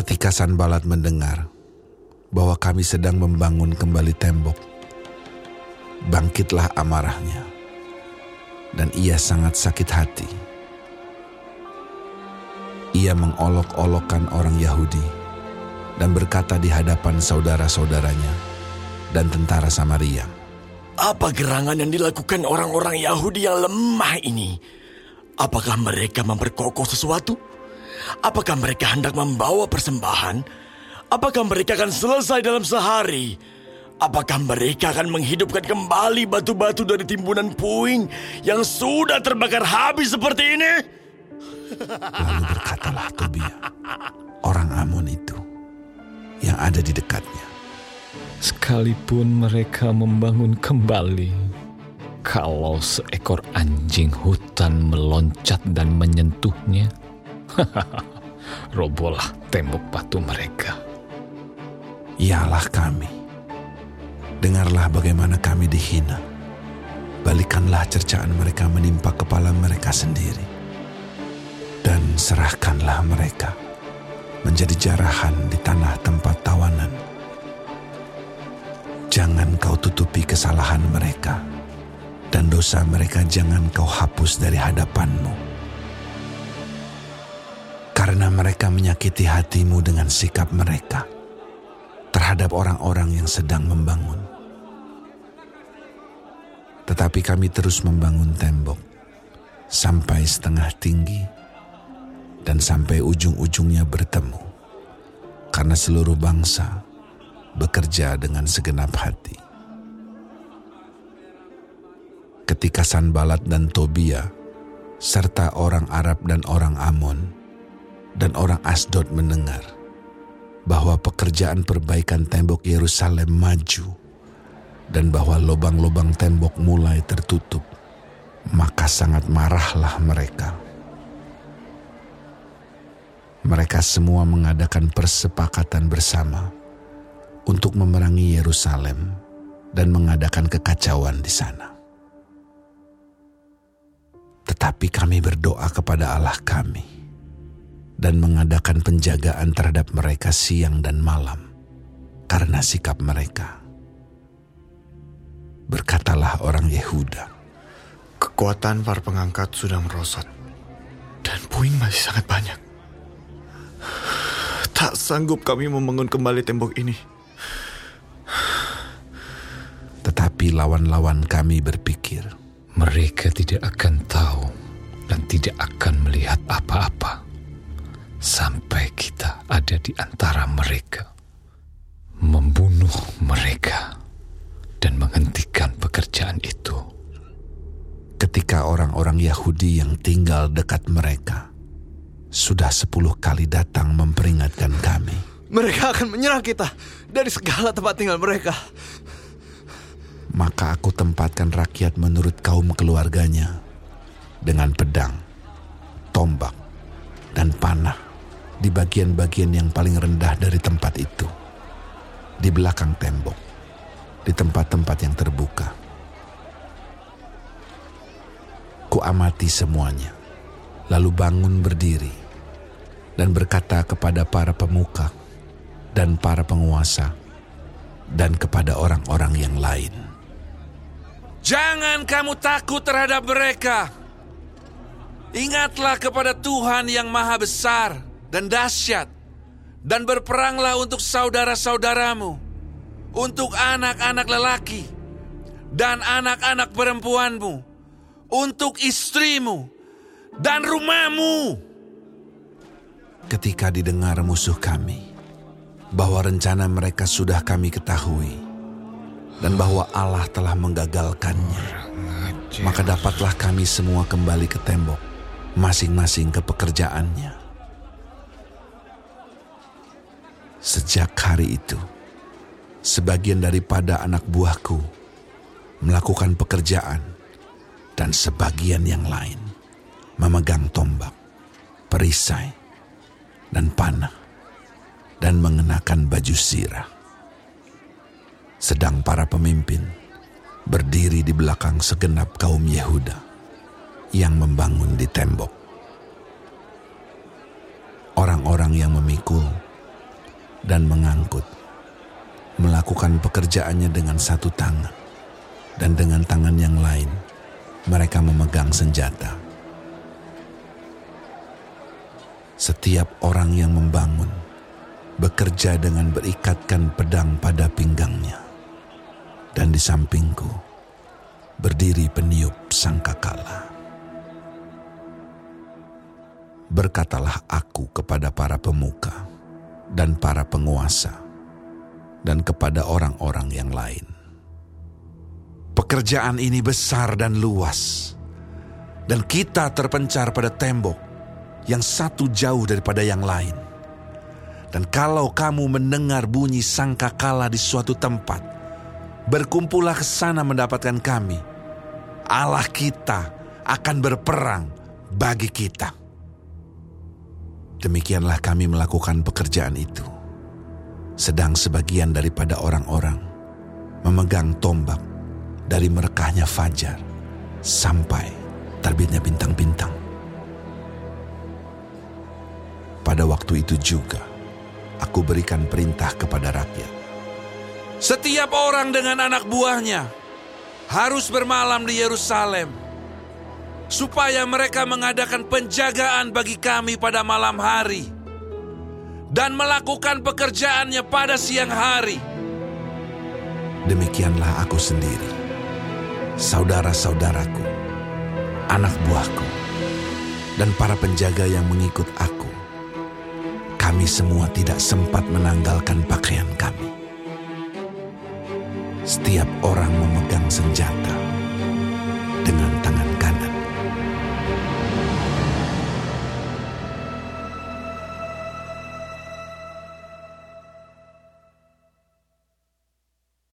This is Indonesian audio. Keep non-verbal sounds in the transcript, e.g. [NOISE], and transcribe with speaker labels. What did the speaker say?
Speaker 1: Ketika Sanbalat mendengar bahwa kami sedang membangun kembali tembok, bangkitlah amarahnya, dan ia sangat sakit hati. Ia mengolok-olokkan orang Yahudi dan berkata di hadapan saudara-saudaranya dan tentara Samaria,
Speaker 2: Apa gerangan yang dilakukan orang-orang Yahudi yang lemah ini? Apakah mereka memperkokoh sesuatu? Apakah mereka hendak membawa persembahan? Apakah mereka akan selesai dalam sehari? Apakah mereka akan menghidupkan kembali batu-batu dari timbunan puing yang sudah terbakar habis seperti ini?
Speaker 1: Lalu berkatalah Tobia, orang Amon itu, yang ada di dekatnya.
Speaker 3: Sekalipun mereka membangun kembali, kalau seekor anjing hutan meloncat dan menyentuhnya, [LAUGHS] robohlah tembok batu mereka.
Speaker 1: Ialah kami. Dengarlah bagaimana kami dihina. Balikanlah cercaan mereka menimpa kepala mereka sendiri. Dan serahkanlah mereka menjadi jarahan di tanah tempat tawanan. Jangan kau tutupi kesalahan mereka, dan dosa mereka jangan kau hapus dari hadapanmu. Karena mereka menyakiti hatimu dengan sikap mereka terhadap orang-orang yang sedang membangun. Tetapi kami terus membangun tembok sampai setengah tinggi dan sampai ujung-ujungnya bertemu. Karena seluruh bangsa bekerja dengan segenap hati. Ketika Sanbalat dan Tobia serta orang Arab dan orang Amon dan orang Asdod mendengar bahwa pekerjaan perbaikan tembok Yerusalem maju dan bahwa lubang-lubang tembok mulai tertutup, maka sangat marahlah mereka. Mereka semua mengadakan persepakatan bersama untuk memerangi Yerusalem dan mengadakan kekacauan di sana. Tetapi kami berdoa kepada Allah kami dan mengadakan penjagaan terhadap mereka siang dan malam karena sikap mereka. Berkatalah orang Yehuda,
Speaker 4: Kekuatan para pengangkat sudah merosot dan puing masih sangat banyak. Tak sanggup kami membangun kembali tembok ini.
Speaker 1: tetapi lawan-lawan kami berpikir,
Speaker 3: Mereka tidak akan tahu dan tidak akan melihat apa-apa sampai kita ada di antara mereka, membunuh mereka, dan menghentikan pekerjaan itu.
Speaker 1: ketika orang-orang Yahudi yang tinggal dekat mereka sudah sepuluh kali datang memperingatkan kami.
Speaker 4: Mereka akan menyerang kita dari segala tempat tinggal mereka.
Speaker 1: Maka aku tempatkan rakyat menurut kaum keluarganya dengan pedang, tombak, dan panah di bagian-bagian yang paling rendah dari tempat itu, di belakang tembok, di tempat-tempat yang terbuka. Kuamati semuanya, lalu bangun berdiri dan berkata kepada para pemuka dan para penguasa dan kepada orang-orang yang lain.
Speaker 5: Jangan kamu takut terhadap mereka. Ingatlah kepada Tuhan yang maha besar dan dahsyat. Dan berperanglah untuk saudara-saudaramu. Untuk anak-anak lelaki. Dan anak-anak perempuanmu. Untuk istrimu. Dan rumahmu.
Speaker 1: Ketika didengar musuh kami bahwa rencana mereka sudah kami ketahui dan bahwa Allah telah menggagalkannya, maka dapatlah kami semua kembali ke tembok, masing-masing ke pekerjaannya. Sejak hari itu, sebagian daripada anak buahku melakukan pekerjaan dan sebagian yang lain memegang tombak, perisai, dan panah dan mengenakan baju sirah. Sedang para pemimpin berdiri di belakang segenap kaum Yehuda yang membangun di tembok. Orang-orang yang memikul dan mengangkut, melakukan pekerjaannya dengan satu tangan, dan dengan tangan yang lain mereka memegang senjata. Setiap orang yang membangun bekerja dengan berikatkan pedang pada pinggangnya, dan di sampingku berdiri peniup sangkakala. Berkatalah aku kepada para pemuka dan para penguasa, dan kepada orang-orang yang lain. Pekerjaan ini besar dan luas, dan kita terpencar pada tembok yang satu jauh daripada yang lain. Dan kalau kamu mendengar bunyi sangkakala di suatu tempat, berkumpullah ke sana mendapatkan kami. Allah kita akan berperang bagi kita. Demikianlah kami melakukan pekerjaan itu. Sedang sebagian daripada orang-orang memegang tombak dari merekahnya fajar sampai terbitnya bintang-bintang. Pada waktu itu juga, aku berikan perintah kepada rakyat.
Speaker 5: Setiap orang dengan anak buahnya harus bermalam di Yerusalem supaya mereka mengadakan penjagaan bagi kami pada malam hari dan melakukan pekerjaannya pada siang hari.
Speaker 1: Demikianlah aku sendiri, saudara-saudaraku, anak buahku, dan para penjaga yang mengikut aku. Kami semua tidak sempat menanggalkan pakaian kami. Setiap orang memegang senjata